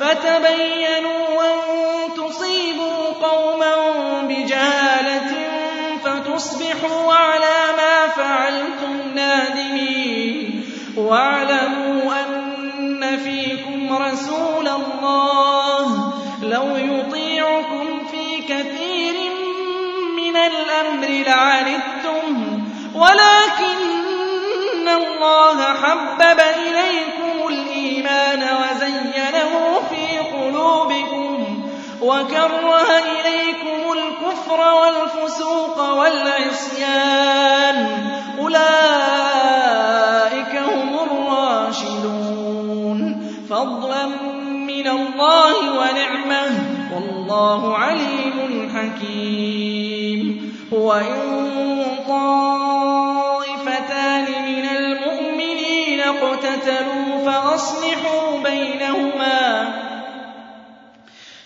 فَتَبَيَّنُوا أَن تُصِيبُوا قَوْمًا بِجَهَالَةٍ فَتُصْبِحُوا عَلَىٰ مَا فَعَلْتُمْ نَادِمِينَ. وَاعْلَمُوا أَنَّ فِيكُمْ رَسُولَ اللَّهِ لَوْ يُطِيعُكُمْ فِي كَثِيرٍ مِّنَ الْأَمْرِ لَعَنِتُّمْ وَلَٰكِنَّ اللَّهَ حَبَّبَ وَكَرَّهَ إِلَيْكُمُ الْكُفْرَ وَالْفُسُوقَ وَالْعِصْيَانَ ۚ. أُولَٰئِكَ هُمُ الرَّاشِدُونَ. فَضْلًا مِّنَ اللَّهِ وَنِعْمَةً ۚ. وَاللَّهُ عَلِيمٌ حَكِيمٌ. وَإِن طَائِفَتَانِ مِنَ الْمُؤْمِنِينَ اقْتَتَلُوا فَأَصْلِحُوا بَيْنَهُمَا ۖ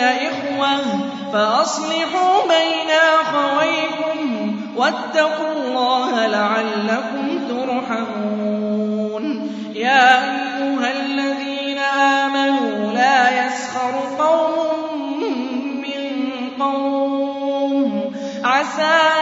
إِخْوَةٌ فَأَصْلِحُوا بَيْنَ أَخَوَيْكُمْ وَاتَّقُوا اللَّهَ لَعَلَّكُمْ تُرْحَمُونَ. يَا أَيُّهَا الَّذِينَ آمَنُوا لَا يَسْخَرْ قَوْمٌ مِّن قَوْمٍ. عَسَىٰ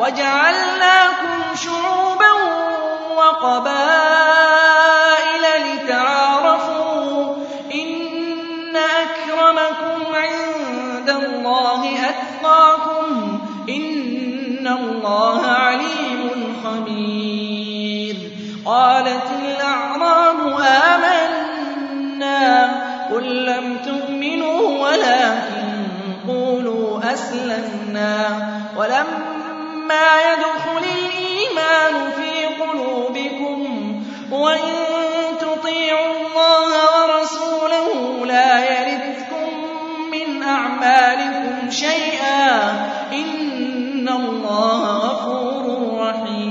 وَجَعَلْنَاكُمْ شُعُوبًا وَقَبَائِلَ لِتَعَارَفُوا ۚ إِنَّ أَكْرَمَكُمْ عِندَ يَتْقَاكُمْ ۚ إِنَّ اللَّهَ عَلِيمٌ خَبِيرٌ قَالَتِ الْأَعْرَابُ آمَنَّا ۖ قُل لَّمْ تُؤْمِنُوا وَلَٰكِن قُولُوا أَسْلَمْنَا وَلَمَّا يَدْخُلِ الْإِيمَانُ فِي قُلُوبِكُمْ ۖ وَإِن تُطِيعُوا اللَّهَ وَرَسُولَهُ لَا يَلِتْكُم مِّنْ أَعْمَالِكُمْ شَيْئًا ۚ إِنَّ اللَّهَ غَفُورٌ رَّحِيمٌ.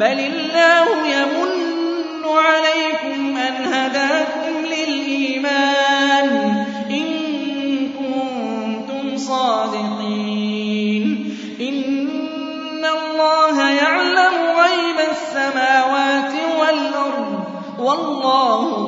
بَلِ اللَّهُ يَمُنُّ عَلَيْكُمْ أَنْ هَدَاكُمْ لِلْإِيمَانِ إِن كُنتُمْ صَادِقِينَ. إِنَّ اللَّهَ يَعْلَمُ غَيْبَ السَّمَاوَاتِ وَالْأَرْضِ ۚ وَاللَّهُ